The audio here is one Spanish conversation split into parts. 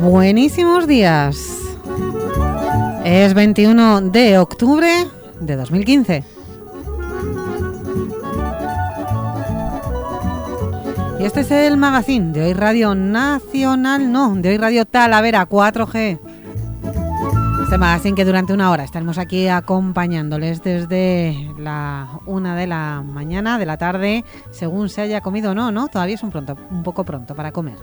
Buenísimos días. Es 21 de octubre de 2015. Y este es el magazine de hoy Radio Nacional, no, de hoy Radio Talavera 4G. Este magazine que durante una hora estaremos aquí acompañándoles desde la una de la mañana, de la tarde, según se haya comido o no, ¿no? Todavía es un, pronto, un poco pronto para comer.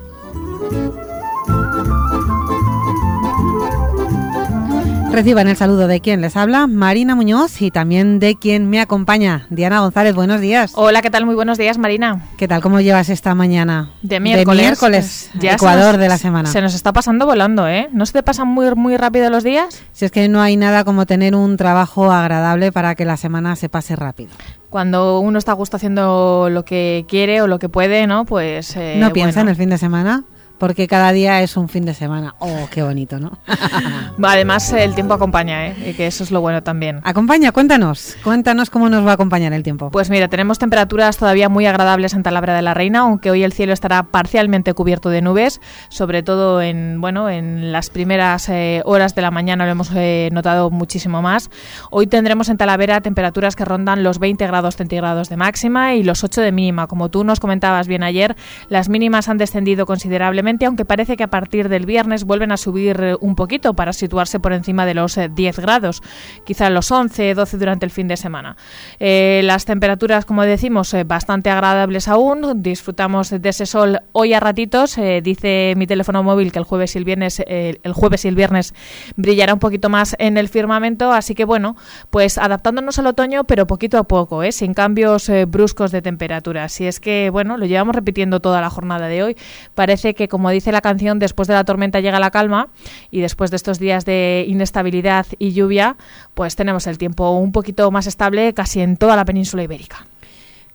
Reciban el saludo de quien les habla, Marina Muñoz, y también de quien me acompaña, Diana González. Buenos días. Hola, ¿qué tal? Muy buenos días, Marina. ¿Qué tal? ¿Cómo llevas esta mañana? De miércoles. De miércoles, Ecuador nos, de la semana. Se nos está pasando volando, ¿eh? ¿No se te pasan muy, muy rápido los días? Si es que no hay nada como tener un trabajo agradable para que la semana se pase rápido cuando uno está a gusto haciendo lo que quiere o lo que puede, ¿no? Pues eh, no piensa en el fin de semana porque cada día es un fin de semana. Oh, qué bonito, ¿no? Además, el tiempo acompaña, ¿eh? Que eso es lo bueno también. Acompaña, cuéntanos, cuéntanos cómo nos va a acompañar el tiempo. Pues mira, tenemos temperaturas todavía muy agradables en Talabra de la Reina, aunque hoy el cielo estará parcialmente cubierto de nubes, sobre todo en, bueno, en las primeras eh, horas de la mañana lo hemos eh, notado muchísimo más. Hoy tendremos en Talavera temperaturas que rondan los 20 grados centígrados de máxima y los 8 de mínima. Como tú nos comentabas bien ayer, las mínimas han descendido considerablemente aunque parece que a partir del viernes vuelven a subir eh, un poquito para situarse por encima de los 10 eh, grados, quizá los 11, 12 durante el fin de semana. Eh, las temperaturas, como decimos, bastante agradables aún, disfrutamos de ese sol hoy a ratitos, dice mi teléfono móvil que el jueves y el viernes, el jueves y el viernes brillará un poquito más en el firmamento, así que bueno, pues adaptándonos al otoño, pero poquito a poco, sin cambios bruscos de temperatura. Si es que, bueno, lo llevamos repitiendo toda la jornada de hoy, parece que dice la canción, después de la tormenta llega la calma y después de estos días de inestabilidad y lluvia, pues tenemos el tiempo un poquito más estable casi en toda la península ibérica.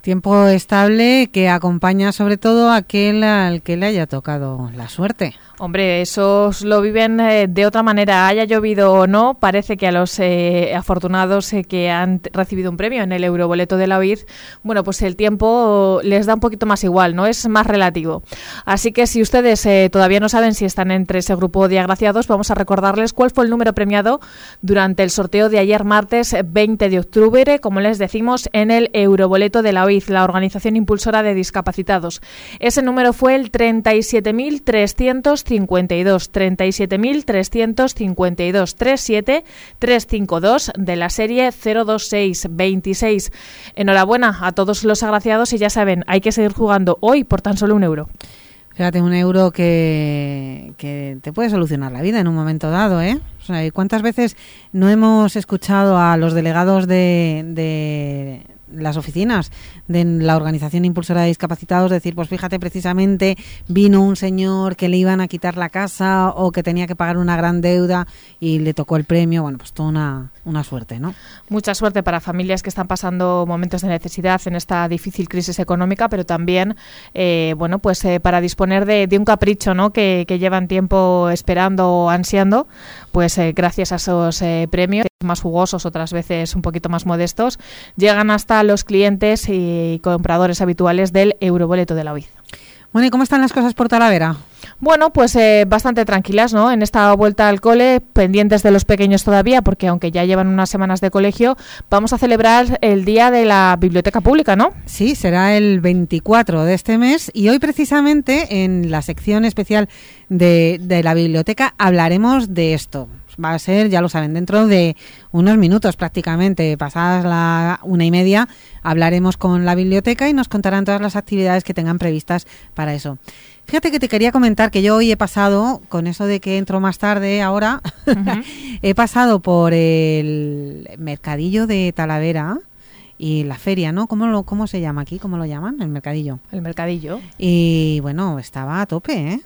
Tiempo estable que acompaña sobre todo a aquel al que le haya tocado la suerte. Hombre, esos lo viven eh, de otra manera, haya llovido o no. Parece que a los eh, afortunados eh, que han recibido un premio en el Euroboleto de la OID, bueno, pues el tiempo les da un poquito más igual, ¿no? Es más relativo. Así que si ustedes todavía no saben si están entre ese grupo de agraciados, vamos a recordarles cuál fue el número premiado durante el sorteo de ayer martes 20 de octubre, como les decimos, en el Euroboleto de la La organización impulsora de discapacitados. Ese número fue el 37.300 52 37.352 37 352 de la serie 026 26. Enhorabuena a todos los agraciados y ya saben, hay que seguir jugando hoy por tan solo un euro. Fíjate, un euro que, que te puede solucionar la vida en un momento dado, ¿eh? O sea, ¿cuántas veces no hemos escuchado a los delegados de, de las oficinas de la Organización Impulsora de Discapacitados decir, pues fíjate, precisamente vino un señor que le iban a quitar la casa o que tenía que pagar una gran deuda y le tocó el premio. Bueno, pues toda una, una suerte, ¿no? Mucha suerte para familias que están pasando momentos de necesidad en esta difícil crisis económica, pero también, eh, bueno, pues eh, para disponer de, un capricho, ¿no? Que, llevan tiempo esperando o ansiando, pues eh, gracias a esos premios más jugosos, otras veces un poquito más modestos, llegan hasta los clientes y compradores habituales del Euroboleto de la UID. Bueno, ¿y cómo están las cosas por Talavera? Bueno, pues eh, bastante tranquilas, ¿no? En esta vuelta al cole, pendientes de los pequeños todavía, porque aunque ya llevan unas semanas de colegio, vamos a celebrar el Día de la Biblioteca Pública, ¿no? Sí, será el 24 de este mes y hoy precisamente en la sección especial de, de la biblioteca hablaremos de esto va a ser, ya lo saben, dentro de unos minutos prácticamente, pasadas la una y media, hablaremos con la biblioteca y nos contarán todas las actividades que tengan previstas para eso. Fíjate que te quería comentar que yo hoy he pasado, con eso de que entro más tarde ahora, he pasado por el mercadillo de Talavera y la feria, ¿no? ¿Cómo, lo, ¿Cómo se llama aquí? ¿Cómo lo llaman? El mercadillo. El mercadillo. Y bueno, estaba a tope, ¿eh?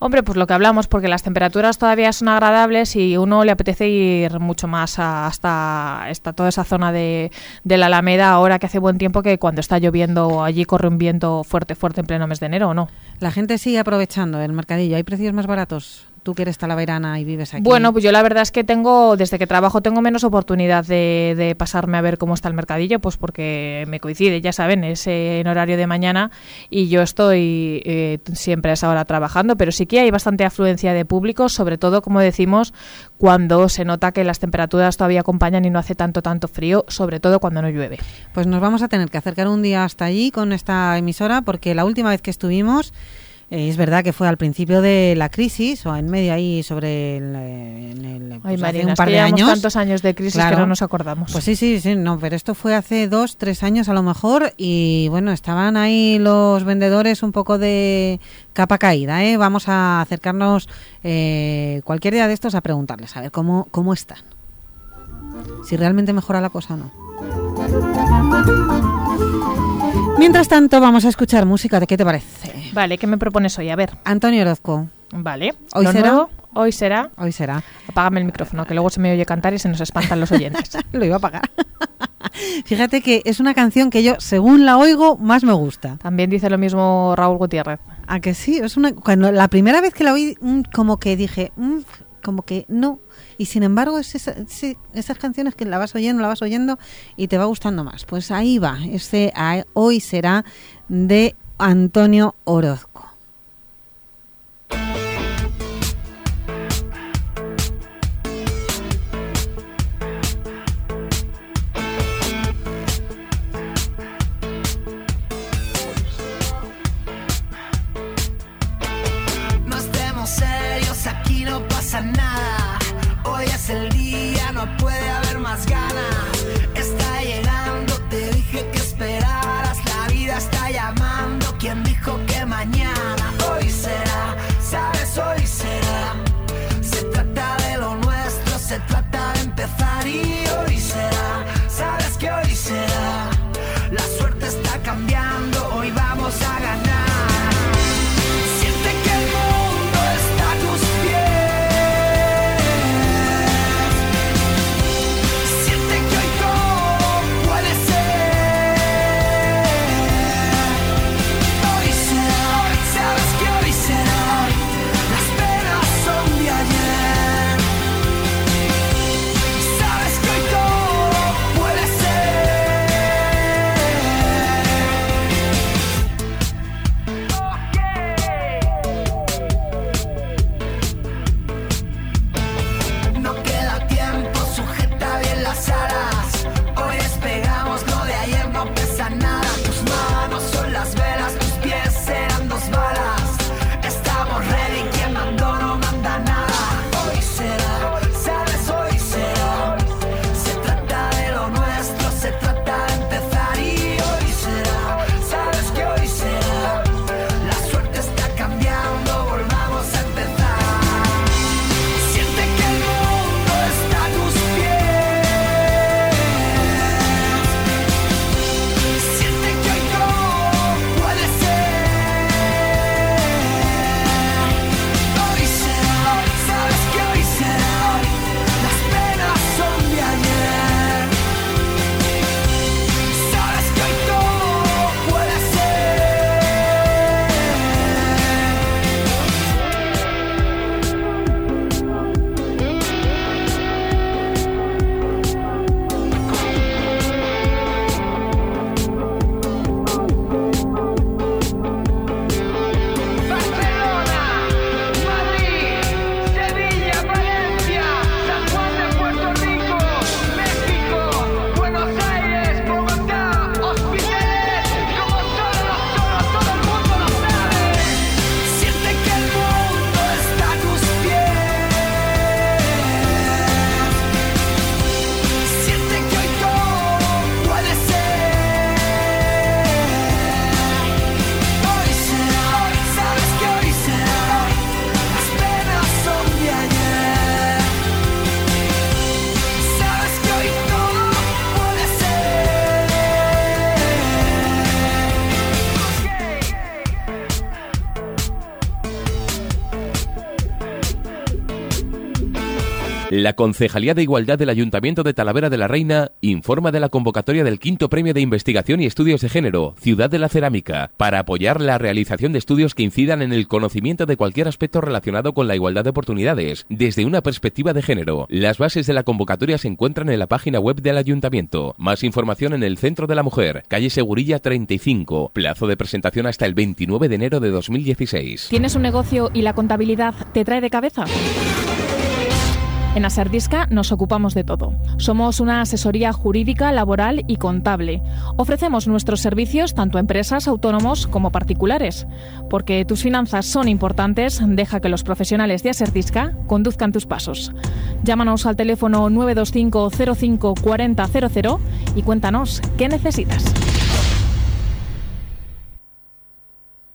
Hombre, pues lo que hablamos, porque las temperaturas todavía son agradables y uno le apetece ir mucho más hasta, hasta toda esa zona de, de, la Alameda ahora que hace buen tiempo que cuando está lloviendo allí corre un viento fuerte, fuerte en pleno mes de enero, ¿o no? La gente sigue aprovechando el mercadillo. ¿Hay precios más baratos? Tú que eres talaverana y vives aquí. Bueno, pues yo la verdad es que tengo, desde que trabajo, tengo menos oportunidad de, pasarme a ver cómo está el mercadillo, pues porque me coincide, ya saben, es en horario de mañana y yo estoy eh, siempre a esa hora trabajando, pero sí que hay bastante afluencia de público, sobre todo, como decimos, cuando se nota que las temperaturas todavía acompañan y no hace tanto, tanto frío, sobre todo cuando no llueve. Pues nos vamos a tener que acercar un día hasta allí con esta emisora, porque la última vez que estuvimos eh, es verdad que fue al principio de la crisis o en medio ahí sobre el, en el pues Ay, un par de años. tantos años de crisis que no nos acordamos. Pues sí, sí, sí, no, pero esto fue hace dos, tres años a lo mejor y bueno, estaban ahí los vendedores un poco de capa caída, ¿eh? Vamos a acercarnos eh, cualquier día de estos a preguntarles a ver cómo, cómo están. Si realmente mejora la cosa o no. Mientras tanto, vamos a escuchar música. ¿De qué te parece? Vale, ¿qué me propones hoy? A ver. Antonio Orozco. Vale. ¿Hoy será? hoy será. Hoy será. Apágame el micrófono, que luego se me oye cantar y se nos espantan los oyentes. Lo iba a apagar. Fíjate que es una canción que yo, según la oigo, más me gusta. También dice lo mismo Raúl Gutiérrez. ¿A que sí? Es una, cuando la primera vez que la oí, mm, como que dije, mm, como que no, y sin embargo es esas canciones que la vas oyendo, la vas oyendo y te va gustando más. Pues ahí va, ese hoy será de Antonio Orozco. La Concejalía de Igualdad del Ayuntamiento de Talavera de la Reina informa de la convocatoria del quinto premio de investigación y estudios de género, Ciudad de la Cerámica, para apoyar la realización de estudios que incidan en el conocimiento de cualquier aspecto relacionado con la igualdad de oportunidades, desde una perspectiva de género. Las bases de la convocatoria se encuentran en la página web del Ayuntamiento. Más información en el Centro de la Mujer, calle Segurilla 35, plazo de presentación hasta el 29 de enero de 2016. ¿Tienes un negocio y la contabilidad te trae de cabeza? En Aserdisca nos ocupamos de todo. Somos una asesoría jurídica, laboral y contable. Ofrecemos nuestros servicios tanto a empresas, autónomos como particulares. Porque tus finanzas son importantes, deja que los profesionales de Aserdisca conduzcan tus pasos. Llámanos al teléfono 925 05 40 y cuéntanos qué necesitas.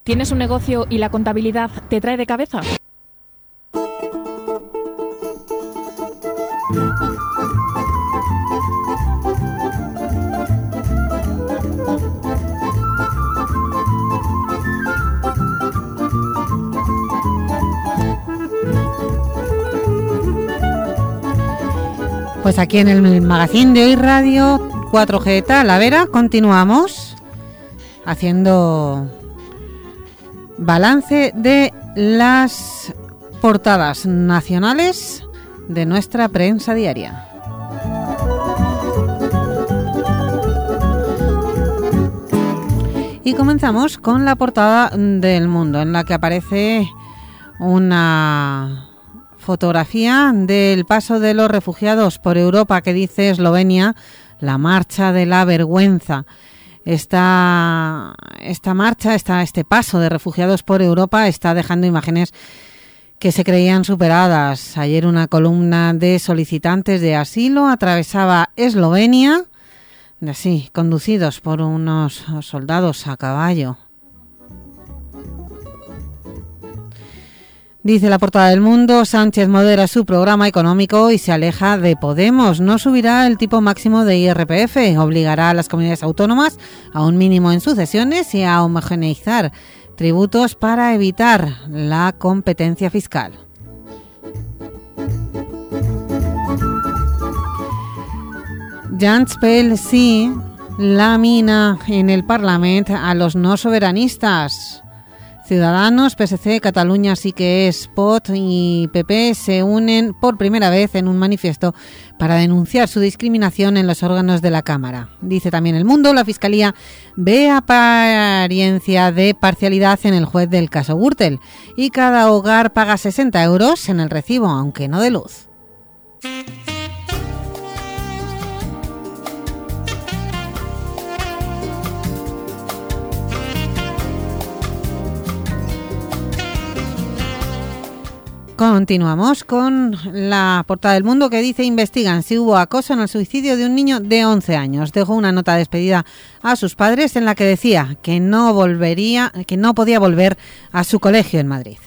¿Tienes un negocio y la contabilidad te trae de cabeza? Pues aquí en el magazine de hoy radio 4G Talavera continuamos haciendo balance de las portadas nacionales de nuestra prensa diaria. Y comenzamos con la portada del mundo, en la que aparece una fotografía del paso de los refugiados por Europa que dice Eslovenia, la marcha de la vergüenza. Esta, esta marcha, esta, este paso de refugiados por Europa está dejando imágenes que se creían superadas. Ayer una columna de solicitantes de asilo atravesaba Eslovenia, así, conducidos por unos soldados a caballo. Dice la portada del mundo, Sánchez modera su programa económico y se aleja de Podemos. No subirá el tipo máximo de IRPF, obligará a las comunidades autónomas a un mínimo en sucesiones y a homogeneizar tributos para evitar la competencia fiscal. Jans Pel sí lamina en el Parlamento a los no soberanistas. Ciudadanos, PSC, Cataluña sí que es POT y PP se unen por primera vez en un manifiesto para denunciar su discriminación en los órganos de la Cámara. Dice también El Mundo, la Fiscalía ve apariencia de parcialidad en el juez del caso Gürtel y cada hogar paga 60 euros en el recibo, aunque no de luz. Continuamos con la portada del mundo que dice investigan si hubo acoso en el suicidio de un niño de 11 años. Dejó una nota de despedida a sus padres en la que decía que no volvería, que no podía volver a su colegio en Madrid.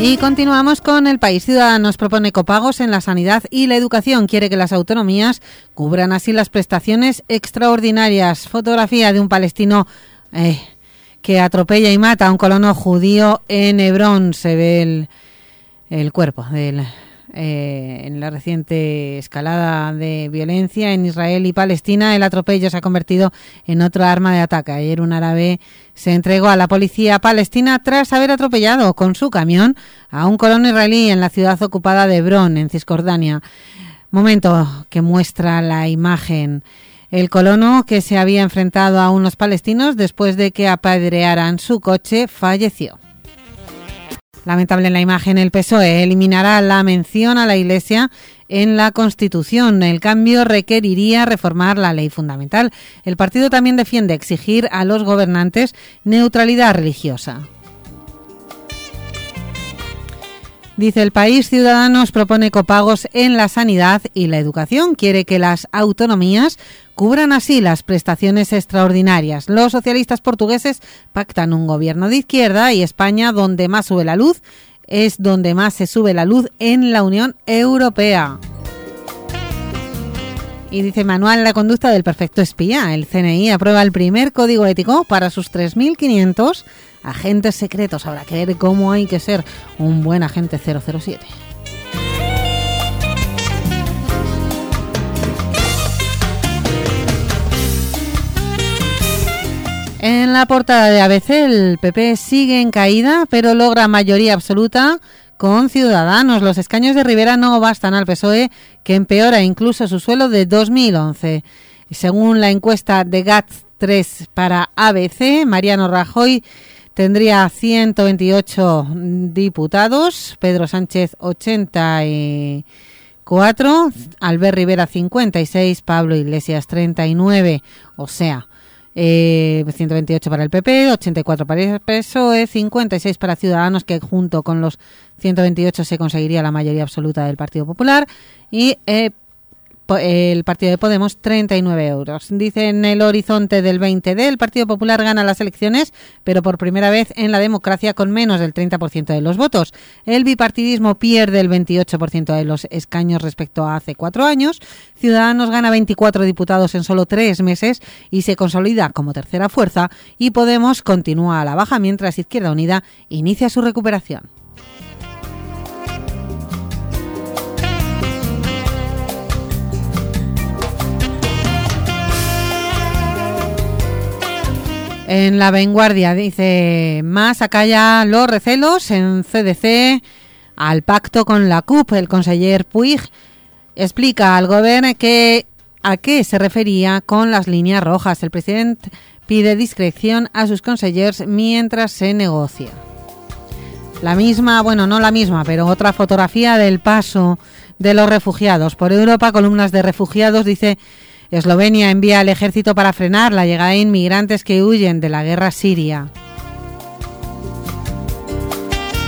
Y continuamos con el país. Ciudadanos propone copagos en la sanidad y la educación. Quiere que las autonomías cubran así las prestaciones extraordinarias. Fotografía de un palestino eh, que atropella y mata a un colono judío en Hebrón. Se ve el, cuerpo del, eh, en la reciente escalada de violencia en Israel y Palestina. El atropello se ha convertido en otra arma de ataque. Ayer un árabe se entregó a la policía palestina tras haber atropellado con su camión a un colono israelí en la ciudad ocupada de Hebrón, en Cisjordania. Momento que muestra la imagen el colono, que se había enfrentado a unos palestinos después de que apedrearan su coche, falleció. Lamentable en la imagen, el PSOE eliminará la mención a la Iglesia en la Constitución. El cambio requeriría reformar la ley fundamental. El partido también defiende exigir a los gobernantes neutralidad religiosa. Dice el país, Ciudadanos propone copagos en la sanidad y la educación. Quiere que las autonomías cubran así las prestaciones extraordinarias. Los socialistas portugueses pactan un gobierno de izquierda y España, donde más sube la luz, es donde más se sube la luz en la Unión Europea. Y dice Manual la conducta del perfecto espía. El CNI aprueba el primer código ético para sus 3.500 agentes secretos. Habrá que ver cómo hay que ser un buen agente 007. En la portada de ABC el PP sigue en caída, pero logra mayoría absoluta con Ciudadanos. Los escaños de Rivera no bastan al PSOE, que empeora incluso su suelo de 2011. Según la encuesta de GATS 3 para ABC, Mariano Rajoy tendría 128 diputados, Pedro Sánchez 84, Albert Rivera 56, Pablo Iglesias 39, o sea, eh, 128 para el PP, 84 para el PSOE, 56 para Ciudadanos, que junto con los 128 se conseguiría la mayoría absoluta del Partido Popular, y eh, el partido de Podemos 39 euros. Dice en el horizonte del 20D, el Partido Popular gana las elecciones, pero por primera vez en la democracia con menos del 30% de los votos. El bipartidismo pierde el 28% de los escaños respecto a hace cuatro años. Ciudadanos gana 24 diputados en solo tres meses y se consolida como tercera fuerza. Y Podemos continúa a la baja mientras Izquierda Unida inicia su recuperación. En la vanguardia dice, más acalla los recelos en CDC al pacto con la CUP. El conseller Puig explica al gobierno que a qué se refería con las líneas rojas. El presidente pide discreción a sus consellers mientras se negocia. La misma, bueno, no la misma, pero otra fotografía del paso de los refugiados por Europa, columnas de refugiados, dice Eslovenia envía al ejército para frenar la llegada de inmigrantes que huyen de la guerra siria.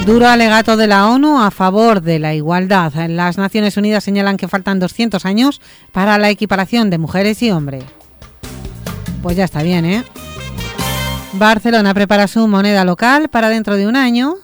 Duro alegato de la ONU a favor de la igualdad. Las Naciones Unidas señalan que faltan 200 años para la equiparación de mujeres y hombres. Pues ya está bien, ¿eh? Barcelona prepara su moneda local para dentro de un año.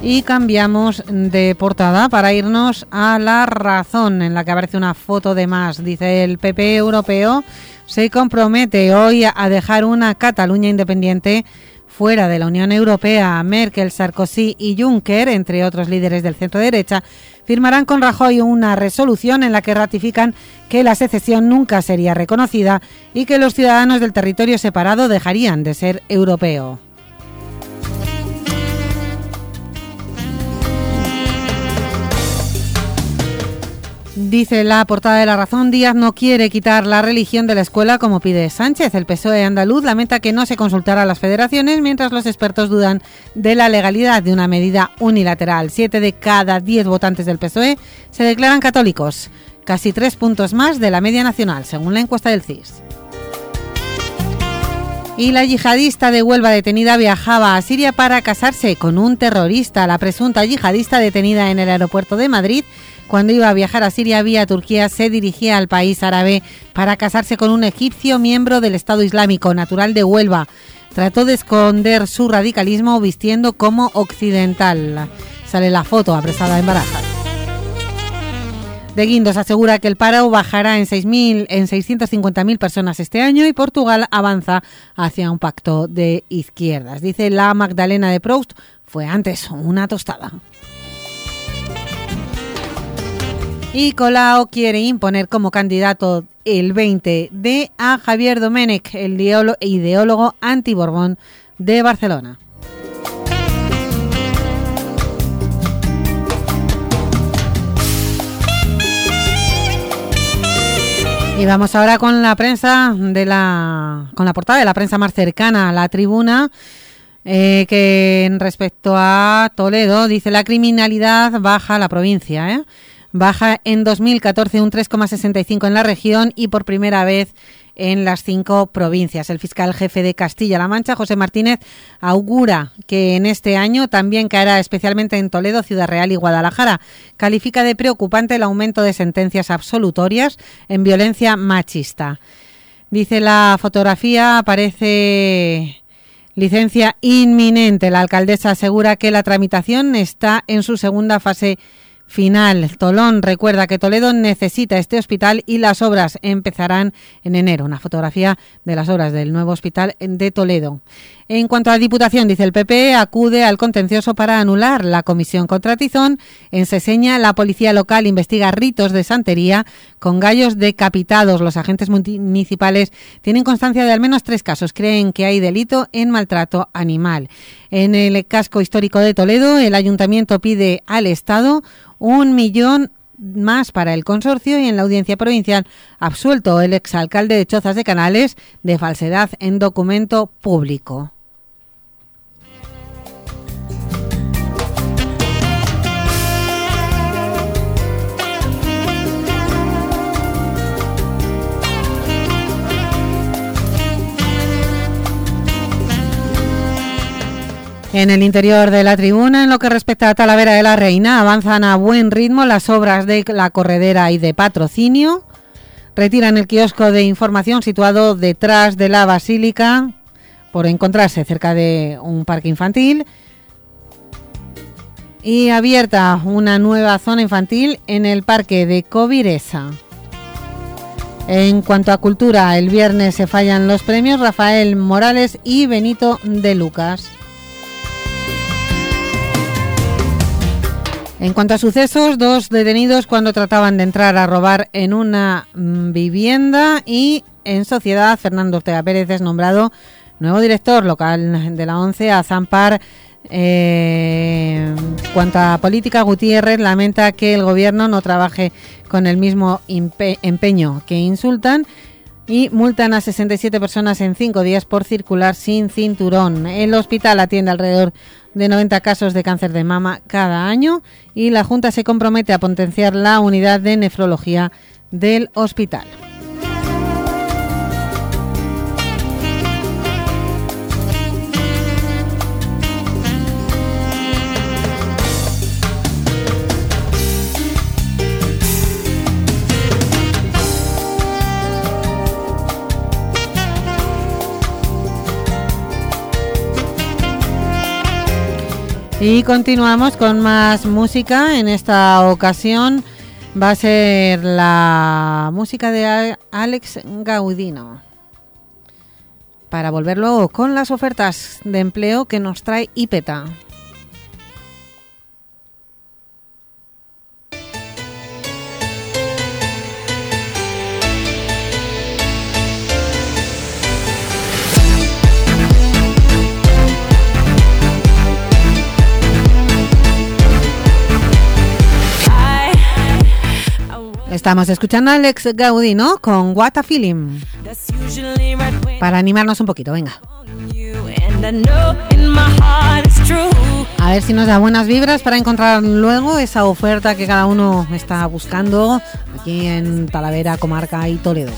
Y cambiamos de portada para irnos a la razón, en la que aparece una foto de más. Dice el PP europeo se compromete hoy a dejar una Cataluña independiente fuera de la Unión Europea. Merkel, Sarkozy y Juncker, entre otros líderes del centro derecha, firmarán con Rajoy una resolución en la que ratifican que la secesión nunca sería reconocida y que los ciudadanos del territorio separado dejarían de ser europeo. Dice la portada de La Razón, Díaz no quiere quitar la religión de la escuela como pide Sánchez. El PSOE andaluz lamenta que no se consultara a las federaciones, mientras los expertos dudan de la legalidad de una medida unilateral. Siete de cada diez votantes del PSOE se declaran católicos, casi tres puntos más de la media nacional, según la encuesta del CIS. Y la yihadista de Huelva detenida viajaba a Siria para casarse con un terrorista. La presunta yihadista detenida en el aeropuerto de Madrid cuando iba a viajar a Siria vía Turquía, se dirigía al país árabe para casarse con un egipcio miembro del Estado Islámico, natural de Huelva. Trató de esconder su radicalismo vistiendo como occidental. Sale la foto apresada en Barajas. De Guindos asegura que el paro bajará en 6.000 en 650.000 personas este año y Portugal avanza hacia un pacto de izquierdas. Dice la Magdalena de Proust, fue antes una tostada. Y Colau quiere imponer como candidato el 20 de a Javier Domenech, el ideólogo anti-Borbón de Barcelona. Y vamos ahora con la prensa de la con la portada de la prensa más cercana a la tribuna. Eh, que respecto a Toledo dice la criminalidad baja la provincia. ¿eh? Baja en 2014 un 3,65 en la región y por primera vez en las cinco provincias. El fiscal jefe de Castilla-La Mancha, José Martínez, augura que en este año también caerá especialmente en Toledo, Ciudad Real y Guadalajara. Califica de preocupante el aumento de sentencias absolutorias en violencia machista. Dice la fotografía, aparece licencia inminente. La alcaldesa asegura que la tramitación está en su segunda fase final. Tolón recuerda que Toledo necesita este hospital y las obras empezarán en enero. Una fotografía de las obras del nuevo hospital de Toledo. En cuanto a la Diputación, dice el PP, acude al contencioso para anular la comisión contra Tizón. En Seseña, la policía local investiga ritos de santería con gallos decapitados. Los agentes municipales tienen constancia de al menos tres casos. Creen que hay delito en maltrato animal. En el casco histórico de Toledo, el ayuntamiento pide al Estado un millón más para el consorcio y en la audiencia provincial absuelto el exalcalde de Chozas de Canales de falsedad en documento público. En el interior de la tribuna, en lo que respecta a Talavera de la Reina, avanzan a buen ritmo las obras de la corredera y de patrocinio. Retiran el kiosco de información situado detrás de la basílica por encontrarse cerca de un parque infantil. Y abierta una nueva zona infantil en el parque de Coviresa. En cuanto a cultura, el viernes se fallan los premios Rafael Morales y Benito de Lucas. En cuanto a sucesos, dos detenidos cuando trataban de entrar a robar en una mm, vivienda y en sociedad, Fernando Ortega Pérez es nombrado nuevo director local de la ONCE a Zampar. Eh, cuanto a política, Gutiérrez lamenta que el gobierno no trabaje con el mismo empeño que insultan y multan a 67 personas en cinco días por circular sin cinturón. El hospital atiende alrededor de 90 casos de cáncer de mama cada año y la Junta se compromete a potenciar la unidad de nefrología del hospital. Y continuamos con más música. En esta ocasión va a ser la música de Alex Gaudino. Para volver luego con las ofertas de empleo que nos trae IPETA. Estamos escuchando a Alex Gaudí, ¿no? Con What a Feeling. Para animarnos un poquito, venga. A ver si nos da buenas vibras para encontrar luego esa oferta que cada uno está buscando aquí en Talavera, Comarca y Toledo.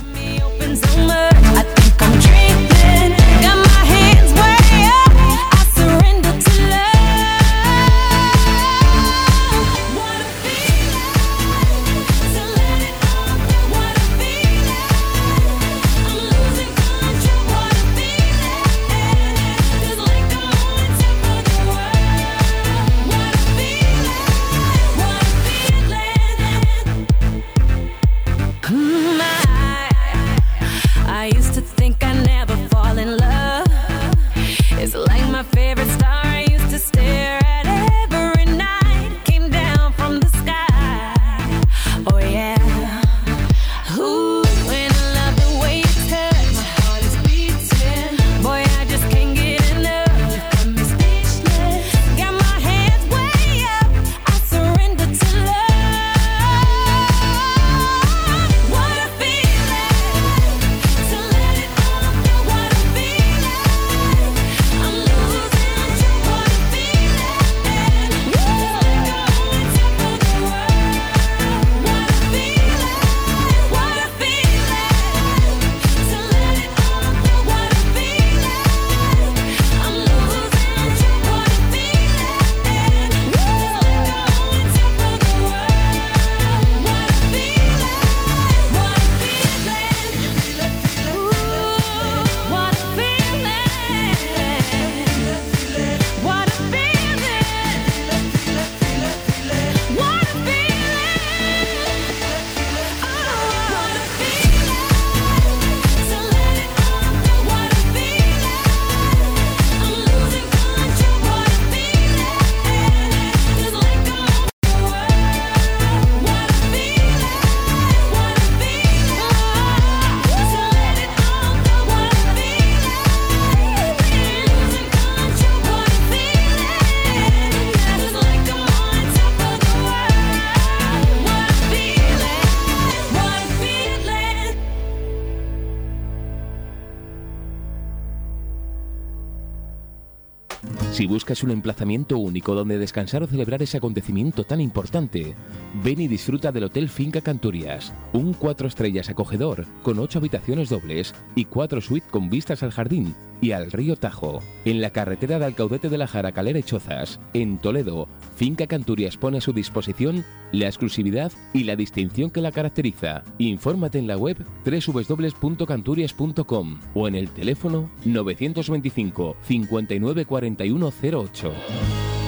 Si buscas un emplazamiento único donde descansar o celebrar ese acontecimiento tan importante, ven y disfruta del Hotel Finca Canturias, un cuatro estrellas acogedor con ocho habitaciones dobles y cuatro suites con vistas al jardín y al río Tajo. En la carretera de Alcaudete de la Jara, Calera y Chozas, en Toledo, Finca Canturias pone a su disposición la exclusividad y la distinción que la caracteriza. Infórmate en la web www.canturias.com o en el teléfono 925 59 4108.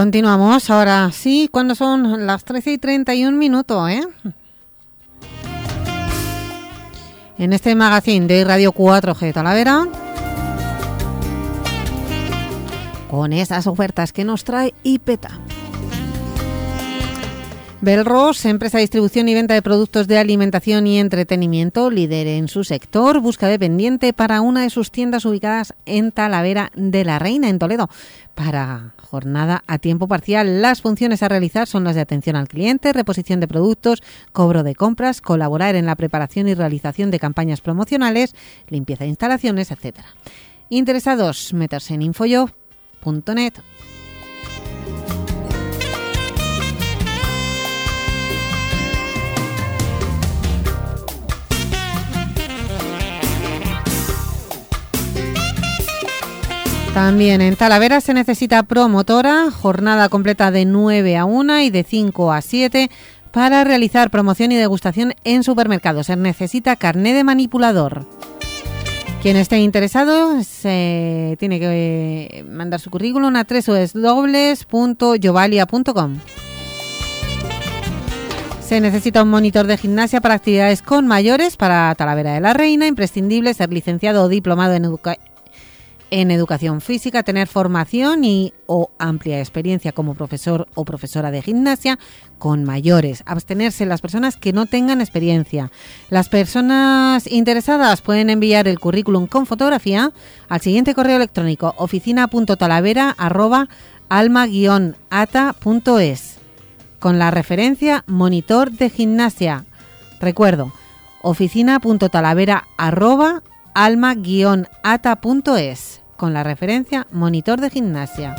Continuamos ahora sí, cuando son las 13 y 31 minutos, ¿eh? En este magazine de Radio 4G Talavera, con esas ofertas que nos trae IPETA. Belros, empresa de distribución y venta de productos de alimentación y entretenimiento, líder en su sector, busca dependiente para una de sus tiendas ubicadas en Talavera de la Reina, en Toledo, para jornada a tiempo parcial. Las funciones a realizar son las de atención al cliente, reposición de productos, cobro de compras, colaborar en la preparación y realización de campañas promocionales, limpieza de instalaciones, etc. Interesados, meterse en infoyo.net. También en Talavera se necesita promotora, jornada completa de 9 a 1 y de 5 a 7 para realizar promoción y degustación en supermercados. Se necesita carné de manipulador. Quien esté interesado se tiene que mandar su currículum a www.jovalia.com. Se necesita un monitor de gimnasia para actividades con mayores para Talavera de la Reina, imprescindible ser licenciado o diplomado en, educación en educación física, tener formación y o amplia experiencia como profesor o profesora de gimnasia con mayores. Abstenerse las personas que no tengan experiencia. Las personas interesadas pueden enviar el currículum con fotografía al siguiente correo electrónico oficina.talavera@alma-ata.es con la referencia monitor de gimnasia. Recuerdo, oficina.talavera@alma-ata.es con la referencia monitor de gimnasia.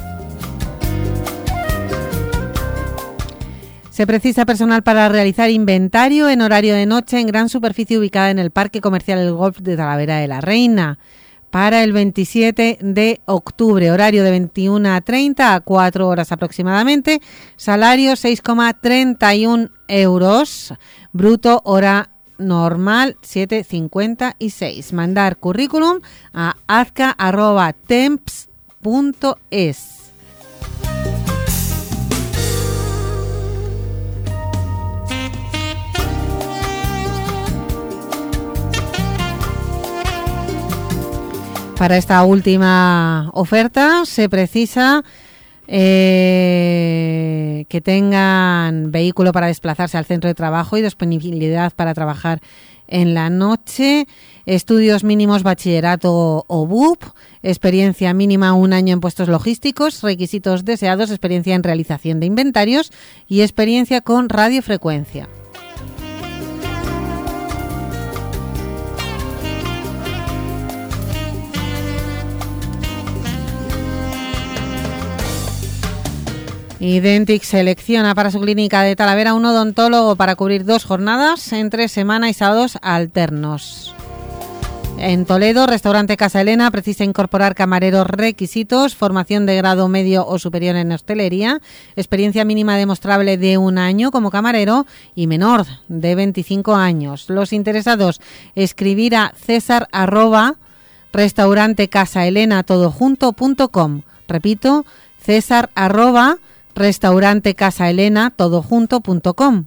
Se precisa personal para realizar inventario en horario de noche en gran superficie ubicada en el Parque Comercial El Golf de Talavera de la Reina. Para el 27 de octubre, horario de 21 a 30 a 4 horas aproximadamente, salario 6,31 euros, bruto hora normal 756. Mandar currículum a azca.temps.es. Para esta última oferta se precisa eh, que tengan vehículo para desplazarse al centro de trabajo y disponibilidad para trabajar en la noche, estudios mínimos bachillerato o BUP, experiencia mínima un año en puestos logísticos, requisitos deseados, experiencia en realización de inventarios y experiencia con radiofrecuencia. Identic selecciona para su clínica de Talavera un odontólogo para cubrir dos jornadas entre semana y sábados alternos. En Toledo, restaurante Casa Elena precisa incorporar camareros requisitos, formación de grado medio o superior en hostelería, experiencia mínima demostrable de un año como camarero y menor de 25 años. Los interesados escribir a césar arroba restaurante Casa Elena todo Repito, césar Restaurante Casa Elena, todojunto.com.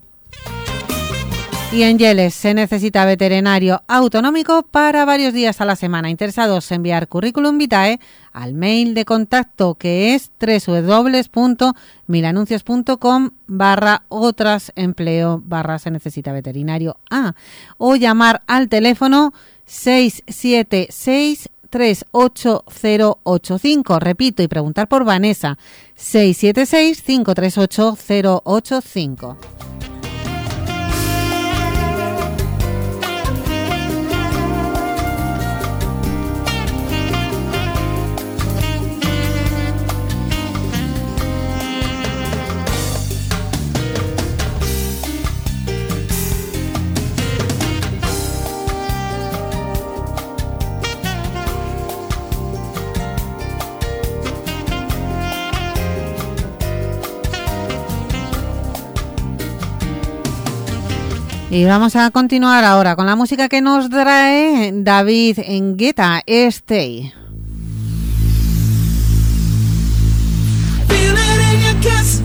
Y en Yeles se necesita veterinario autonómico para varios días a la semana. Interesados enviar currículum vitae al mail de contacto que es www.milanuncios.com barra otras empleo barra se necesita veterinario A o llamar al teléfono 676 676-538-085. Repito, y preguntar por Vanessa, 676-538-085. Y vamos a continuar ahora con la música que nos trae David Engueta, Stay. Feel it.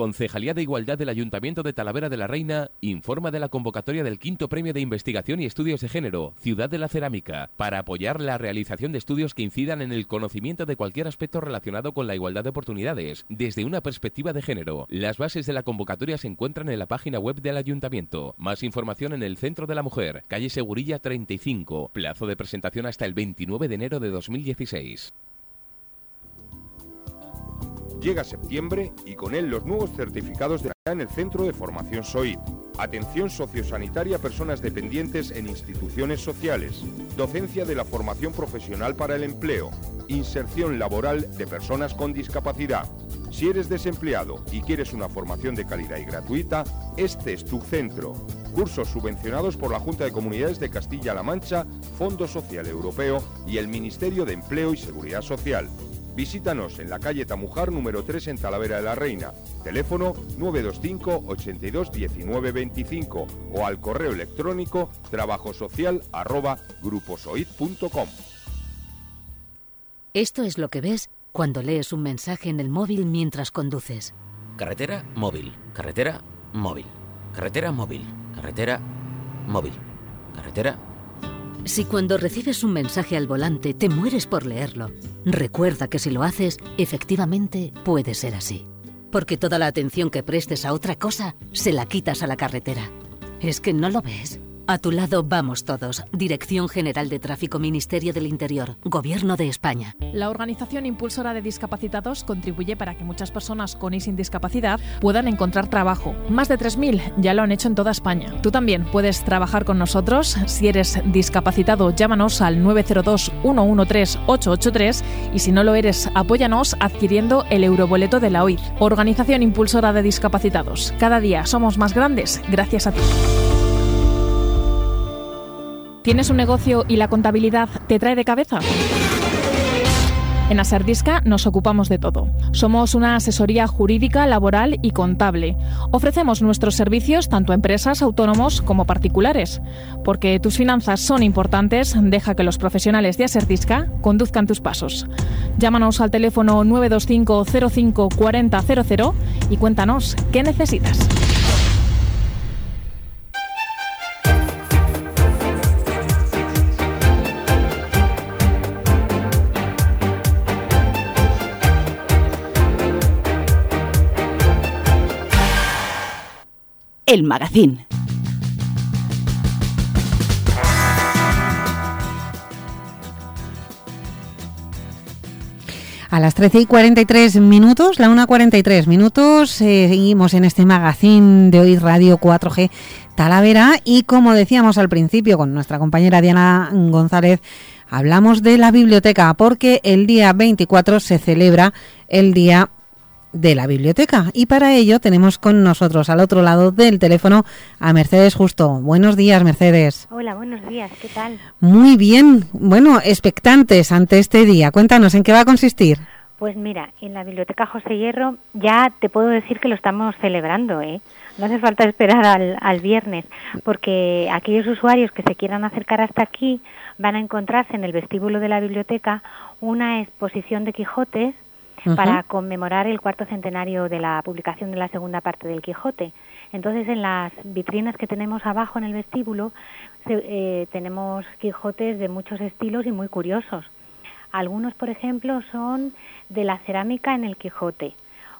Concejalía de Igualdad del Ayuntamiento de Talavera de la Reina informa de la convocatoria del quinto premio de investigación y estudios de género, Ciudad de la Cerámica, para apoyar la realización de estudios que incidan en el conocimiento de cualquier aspecto relacionado con la igualdad de oportunidades, desde una perspectiva de género. Las bases de la convocatoria se encuentran en la página web del Ayuntamiento. Más información en el Centro de la Mujer, calle Segurilla 35, plazo de presentación hasta el 29 de enero de 2016. Llega septiembre y con él los nuevos certificados de en el Centro de Formación SOIT. Atención sociosanitaria a personas dependientes en instituciones sociales. Docencia de la formación profesional para el empleo. Inserción laboral de personas con discapacidad. Si eres desempleado y quieres una formación de calidad y gratuita, este es tu centro. Cursos subvencionados por la Junta de Comunidades de Castilla-La Mancha, Fondo Social Europeo y el Ministerio de Empleo y Seguridad Social. Visítanos en la calle Tamujar número 3 en Talavera de la Reina. Teléfono 925 82 19 25 o al correo electrónico trabajosocial arroba gruposoid.com. Esto es lo que ves cuando lees un mensaje en el móvil mientras conduces. Carretera móvil, carretera móvil, carretera móvil, carretera móvil, carretera Si cuando recibes un mensaje al volante te mueres por leerlo, recuerda que si lo haces, efectivamente puede ser así. Porque toda la atención que prestes a otra cosa, se la quitas a la carretera. ¿Es que no lo ves? A tu lado vamos todos. Dirección General de Tráfico Ministerio del Interior, Gobierno de España. La organización impulsora de discapacitados contribuye para que muchas personas con y sin discapacidad puedan encontrar trabajo. Más de 3.000 ya lo han hecho en toda España. Tú también puedes trabajar con nosotros. Si eres discapacitado, llámanos al 902-113-883 y si no lo eres, apóyanos adquiriendo el euroboleto de la OID. Organización impulsora de discapacitados. Cada día somos más grandes gracias a ti. ¿Tienes un negocio y la contabilidad te trae de cabeza? En Aserdisca nos ocupamos de todo. Somos una asesoría jurídica, laboral y contable. Ofrecemos nuestros servicios tanto a empresas, autónomos como particulares. Porque tus finanzas son importantes, deja que los profesionales de Aserdisca conduzcan tus pasos. Llámanos al teléfono 925 05 40 00 y cuéntanos qué necesitas. El Magazín. A las 13 y 43 minutos, la 1 43 minutos, eh, seguimos en este magazine de hoy Radio 4G Talavera y como decíamos al principio con nuestra compañera Diana González, hablamos de la biblioteca porque el día 24 se celebra el Día de la Biblioteca y para ello tenemos con nosotros al otro lado del teléfono a Mercedes Justo. Buenos días, Mercedes. Hola, buenos días, ¿qué tal? Muy bien, bueno, expectantes ante este día. Cuéntanos, ¿en qué va a consistir? Pues mira, en la Biblioteca José Hierro ya te puedo decir que lo estamos celebrando, ¿eh? No hace falta esperar al, al viernes, porque aquellos usuarios que se quieran acercar hasta aquí van a encontrarse en el vestíbulo de la biblioteca una exposición de Quijotes para conmemorar el cuarto centenario de la publicación de la segunda parte del Quijote. Entonces, en las vitrinas que tenemos abajo en el vestíbulo, se- eh, tenemos Quijotes de muchos estilos y muy curiosos. Algunos, por ejemplo, son de la cerámica en el Quijote,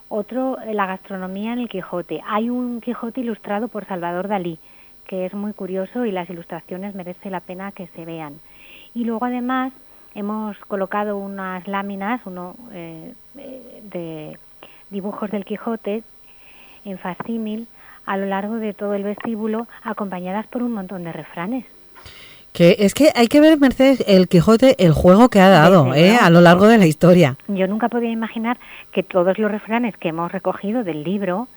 otro la gastronomía en el Quijote. Hay un Quijote ilustrado por Salvador Dalí, que es muy curioso y las ilustraciones merece la pena que se vean. Y luego, además, hemos colocado unas láminas uno, eh, eh, de dibujos del Quijote en facsímil a lo largo de todo el vestíbulo, acompañadas por un montón de refranes. Que es que hay que ver, Mercedes, el Quijote, el juego que ha dado ¿eh? a lo largo de la historia. Yo nunca podía imaginar que todos los refranes que hemos recogido del libro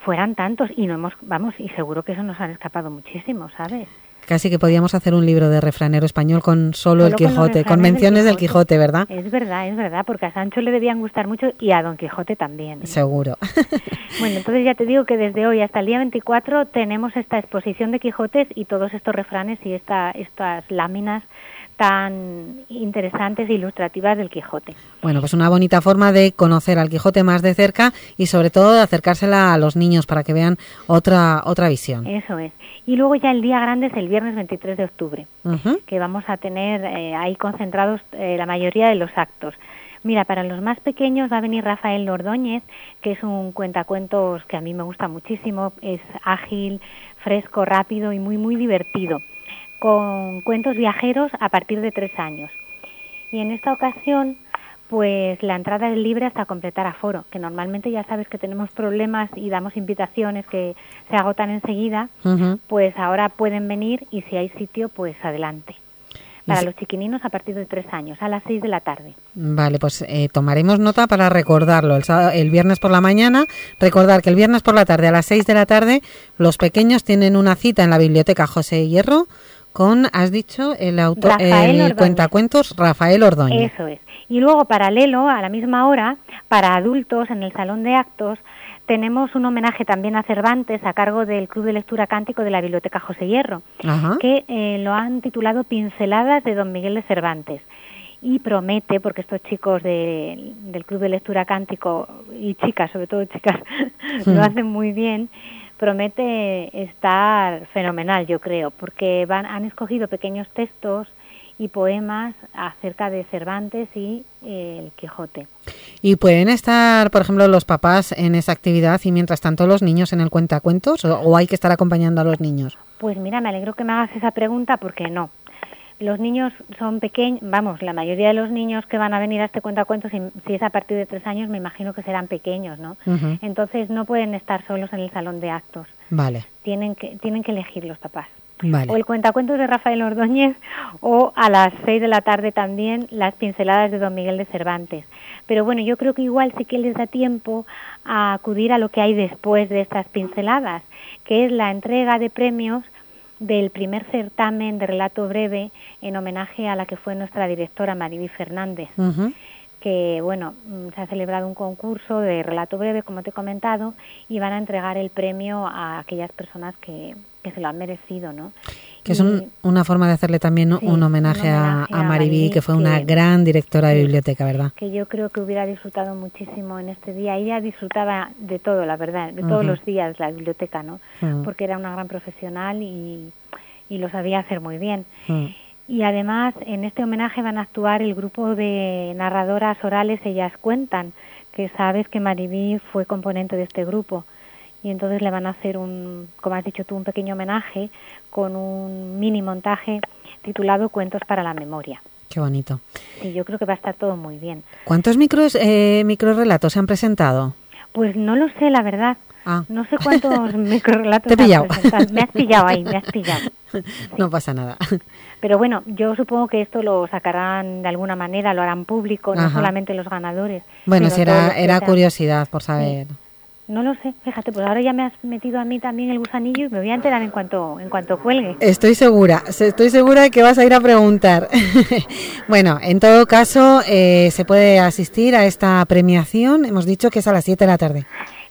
fueran tantos y no hemos, vamos, y seguro que eso nos han escapado muchísimo, ¿sabes? Casi que podíamos hacer un libro de refranero español con solo, el Solo Quijote, con del menciones del Quijote, ¿verdad? Es verdad, es verdad, porque a Sancho le debían gustar mucho y a Don Quijote también. ¿eh? Seguro. Bueno, entonces ya te digo que desde hoy hasta el día 24 tenemos esta exposición de Quijotes y todos estos refranes y esta, estas láminas tan interesantes e ilustrativas del Quijote. Bueno, pues una bonita forma de conocer al Quijote más de cerca y sobre todo de acercársela a los niños para que vean otra otra visión. Eso es. Y luego ya el día grande es el viernes 23 de octubre, que vamos a tener eh, ahí concentrados eh, la mayoría de los actos. Mira, para los más pequeños va a venir Rafael Ordóñez, que es un cuentacuentos que a mí me gusta muchísimo, es ágil, fresco, rápido y muy, muy divertido, con cuentos viajeros a partir de tres años. Y en esta ocasión, pues la entrada es libre hasta completar aforo, que normalmente ya sabes que tenemos problemas y damos invitaciones que se agotan enseguida, pues ahora pueden venir y si hay sitio, pues adelante. Para los chiquininos a partir de tres años, a las seis de la tarde. Vale, pues eh, tomaremos nota para recordarlo. El, sábado- el viernes por la mañana, recordar que el viernes por la tarde a las 6 de la tarde los pequeños tienen una cita en la biblioteca José Hierro con, has dicho, el autor, el cuentacuentos Rafael Ordóñez. Eso es. Y luego, paralelo, a la misma hora, para adultos, en el Salón de Actos, tenemos un homenaje también a Cervantes a cargo del Club de Lectura Cántico de la Biblioteca José Hierro, Ajá. que eh, lo han titulado Pinceladas de Don Miguel de Cervantes. Y promete, porque estos chicos de- del Club de Lectura Cántico, y chicas, sobre todo chicas, Hmm. lo hacen muy bien, promete estar fenomenal, yo creo, porque van, han escogido pequeños textos y poemas acerca de Cervantes y eh, el Quijote. Y pueden estar, por ejemplo, los papás en esa actividad y mientras tanto los niños en el cuentacuentos o, o hay que estar acompañando a los niños. Pues mira, me alegro que me hagas esa pregunta porque no. Los niños son pequeños, vamos, la mayoría de los niños que van a venir a este cuentacuentos, si, si es a partir de tres años, me imagino que serán pequeños, ¿no? Entonces no pueden estar solos en el salón de actos. Vale, Tienen que, tienen que elegir los papás. vale. O el cuentacuentos de Rafael Ordóñez o a las seis de la tarde también las pinceladas de Don Miguel de Cervantes. Pero bueno, yo creo que igual sí que les da tiempo a acudir a lo que hay después de estas pinceladas, que es la entrega de premios del primer certamen de relato breve en homenaje a la que fue nuestra directora Mariby Fernández que bueno, mm, se ha celebrado un concurso de relato breve, como te he comentado, y van a entregar el premio a aquellas personas que, que se lo han merecido, ¿no? Que es un- una forma de hacerle también Sí, un homenaje, un a, homenaje a Maribí, que fue una gran directora de biblioteca, ¿verdad? que yo creo que hubiera disfrutado muchísimo en este día. Ella disfrutaba de todo, la verdad, de todos los días la biblioteca, ¿no? Porque era una gran profesional y, y lo sabía hacer muy bien. Y además, en este homenaje van a actuar el grupo de narradoras orales Ellas Cuentan, que sabes que Maribí fue componente de este grupo. Y entonces le van a hacer un, como has dicho tú, un pequeño homenaje con un mini montaje titulado Cuentos para la Memoria. Qué bonito. Y yo creo que va a estar todo muy bien. ¿Cuántos micros, eh, microrelatos se han presentado? Pues no lo sé, la verdad. Ah, No sé cuántos microrelatos Te he pillado. Me has pillado ahí, me has pillado. no pasa nada. Pero bueno, yo supongo que esto lo sacarán de alguna manera, lo harán público, no Ajá. solamente los ganadores. Bueno, si era, era curiosidad por saber. No lo sé, fíjate, pues ahora ya me has metido a mí también el gusanillo y me voy a enterar en cuanto en cuanto cuelgue. Estoy segura, se- estoy segura de que vas a ir a preguntar. bueno, en todo caso, eh, se puede asistir a esta premiación. Hemos dicho que es a las 7 de la tarde.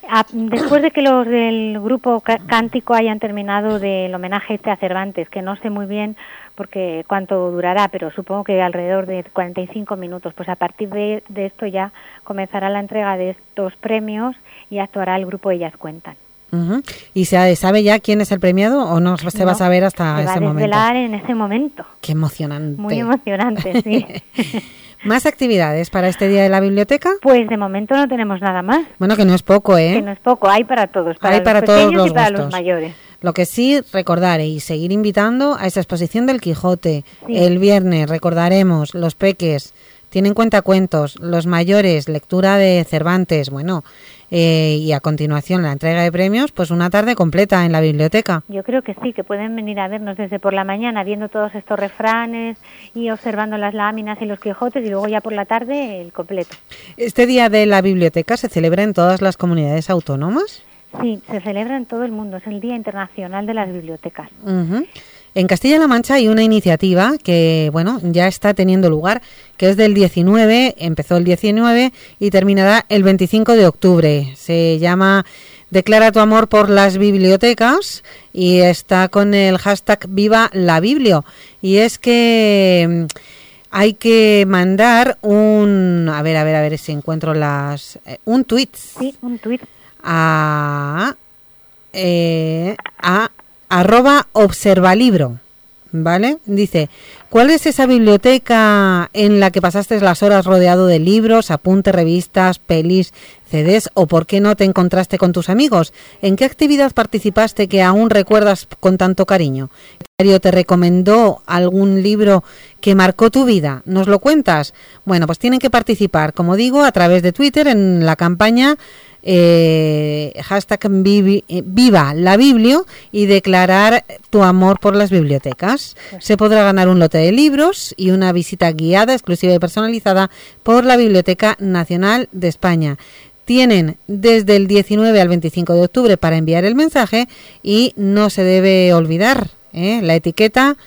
A- después de que los del grupo Cántico hayan terminado del homenaje este a Cervantes, que no sé muy bien porque cuánto durará, pero supongo que alrededor de 45 minutos, pues a partir de, de esto ya comenzará la entrega de estos premios y actuará el grupo Ellas Cuentan. Ujú. ¿Y se sabe ya quién es el premiado o no se va a saber hasta se va ese a momento? en ese momento. Qué emocionante. Muy emocionante, sí. ¿Más actividades para este día de la biblioteca? Pues de momento no tenemos nada más. Bueno, que no es poco, ¿eh? Que no es poco, hay para todos, para Hay los para todos los y para los gustos. mayores. Lo que sí, recordar y seguir invitando a esa exposición del Quijote. Sí. El viernes recordaremos los peques, tienen cuentacuentos, los mayores, lectura de Cervantes, bueno, eh, y a continuación la entrega de premios, pues una tarde completa en la biblioteca. Yo creo que sí, que pueden venir a vernos desde por la mañana viendo todos estos refranes y observando las láminas y los Quijotes y luego ya por la tarde el completo. Este día de la biblioteca se celebra en todas las comunidades autónomas. Sí, se celebra en todo el mundo, es el Día Internacional de las Bibliotecas. En Castilla-La Mancha hay una iniciativa que, bueno, ya está teniendo lugar, que es del 19, empezó el 19 y terminará el 25 de octubre. Se llama declara tu amor por las bibliotecas y está con el hashtag Viva la Biblio. Y es que mm, hay que mandar un, a ver, a ver, a ver si encuentro las, eh, un tweet Sí, un tuit. a, eh, a arroba observalibro, ¿vale? Dice, ¿cuál es esa biblioteca en la que pasaste las horas rodeado de libros, apuntes, revistas, pelis, CDs o por qué no te encontraste con tus amigos? ¿En qué actividad participaste que aún recuerdas con tanto cariño? ¿El te recomendó algún libro que marcó tu vida? ¿Nos lo cuentas? Bueno, pues tienen que participar, como digo, a través de Twitter en la campaña eh, hashtag vivi- eh, viva la biblio y declarar tu amor por las bibliotecas. Se podrá ganar un lote de libros y una visita guiada, exclusiva y personalizada por la Biblioteca Nacional de España. Tienen desde el 19 al 25 de octubre para enviar el mensaje y no se debe olvidar ¿eh? la etiqueta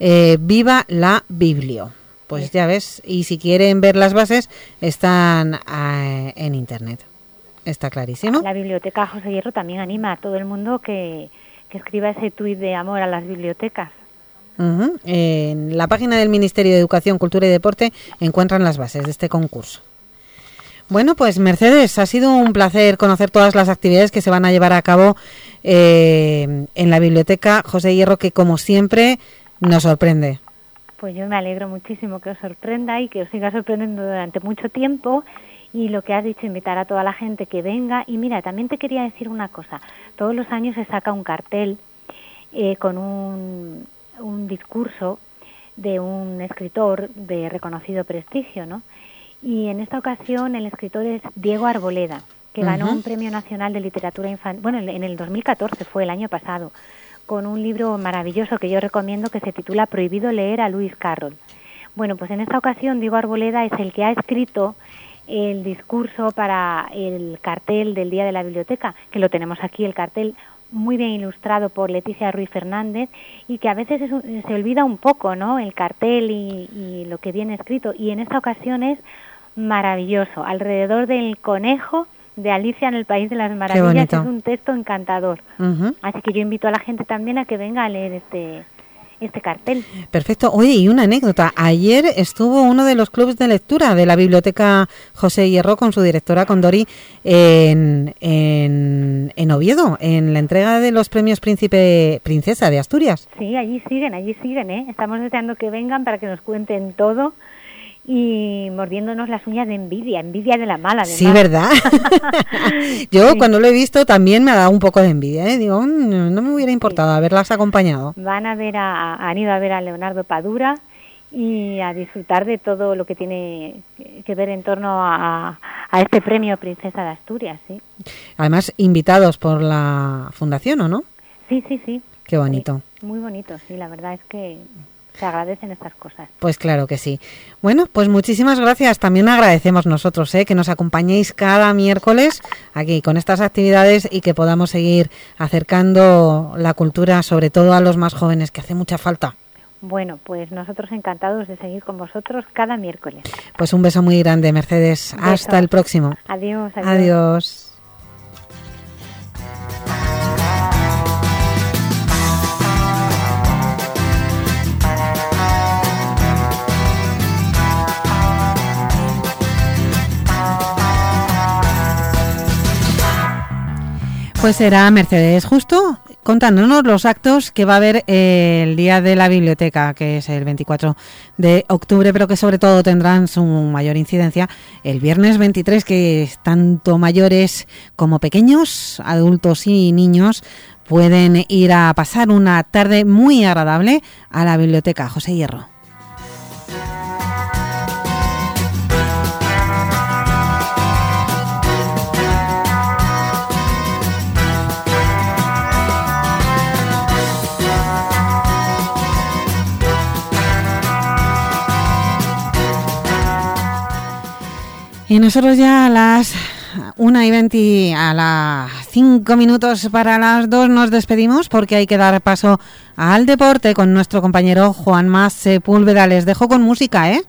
eh, Viva la Biblio. Pues ya ves, y si quieren ver las bases, están en internet. Está clarísimo. La biblioteca José Hierro también anima a todo el mundo que, que escriba ese tuit de amor a las bibliotecas. Ujú. En la página del Ministerio de Educación, Cultura y Deporte encuentran las bases de este concurso. Bueno, pues Mercedes, ha sido un placer conocer todas las actividades que se van a llevar a cabo eh, en la biblioteca José Hierro, que como siempre nos sorprende. Pues yo me alegro muchísimo que os sorprenda y que os siga sorprendiendo durante mucho tiempo. Y lo que has dicho, invitar a toda la gente que venga. Y mira, también te quería decir una cosa. Todos los años se saca un cartel eh, con un, un discurso de un escritor de reconocido prestigio, ¿no? Y en esta ocasión el escritor es Diego Arboleda, que ganó un premio nacional de literatura infantil, bueno, en el 2014 fue el año pasado, con un libro maravilloso que yo recomiendo que se titula Prohibido leer a Luis Carroll. Bueno, pues en esta ocasión Diego Arboleda es el que ha escrito el discurso para el cartel del Día de la Biblioteca, que lo tenemos aquí, el cartel muy bien ilustrado por Leticia Ruiz Fernández y que a veces es se olvida un poco, ¿no? El cartel y, y lo que viene escrito. Y en esta ocasión es maravilloso. Alrededor del conejo de Alicia en el País de las Maravillas es un texto encantador. Así que yo invito a la gente también a que venga a leer este este cartel. Perfecto. Oye, y una anécdota. Ayer estuvo uno de los clubes de lectura de la biblioteca José Hierro con su directora, con Dori, en, en, en Oviedo, en la entrega de los premios Príncipe Princesa de Asturias. Sí, allí siguen, allí siguen, ¿eh? Estamos deseando que vengan para que nos cuenten todo y mordiéndonos las uñas de envidia, envidia de la mala. Además. Sí, ¿verdad? Yo Sí. cuando lo he visto también me ha dado un poco de envidia. ¿eh? Digo, "Mm, no me hubiera importado haberlas acompañado. Van a ver a, han ido a ver a Leonardo Padura y a disfrutar de todo lo que tiene que ver en torno a, a este premio Princesa de Asturias, sí. Además, invitados por la fundación, ¿o no? Sí, sí, sí. Qué bonito. Sí, muy bonito, sí, la verdad es que se agradecen estas cosas. Pues claro que sí. Bueno, pues muchísimas gracias. También agradecemos nosotros ¿eh? que nos acompañéis cada miércoles aquí con estas actividades y que podamos seguir acercando la cultura, sobre todo a los más jóvenes, que hace mucha falta. Bueno, pues nosotros encantados de seguir con vosotros cada miércoles. Pues un beso muy grande, Mercedes. Beso. Hasta el próximo. Adiós, adiós. Adiós. Pues será Mercedes Justo contándonos los actos que va a haber eh, el día de la biblioteca, que es el 24 de octubre, pero que sobre todo tendrán su mayor incidencia el viernes 23, que tanto mayores como pequeños, adultos y niños pueden ir a pasar una tarde muy agradable a la biblioteca José Hierro. Y nosotros ya a las 1 y 20, a las 5 minutos para las 2 nos despedimos porque hay que dar paso al deporte con nuestro compañero Juan Más Sepúlveda. Les dejo con música, ¿eh?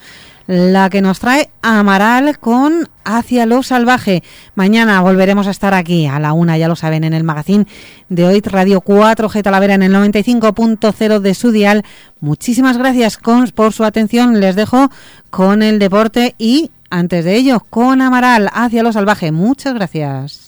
la que nos trae Amaral con Hacia lo Salvaje. Mañana volveremos a estar aquí a la una, ya lo saben, en el magazine de hoy, Radio 4G Talavera en el 95.0 de su dial. Muchísimas gracias con- por su atención. Les dejo con el deporte y, antes de ello, con Amaral, Hacia lo Salvaje. Muchas gracias.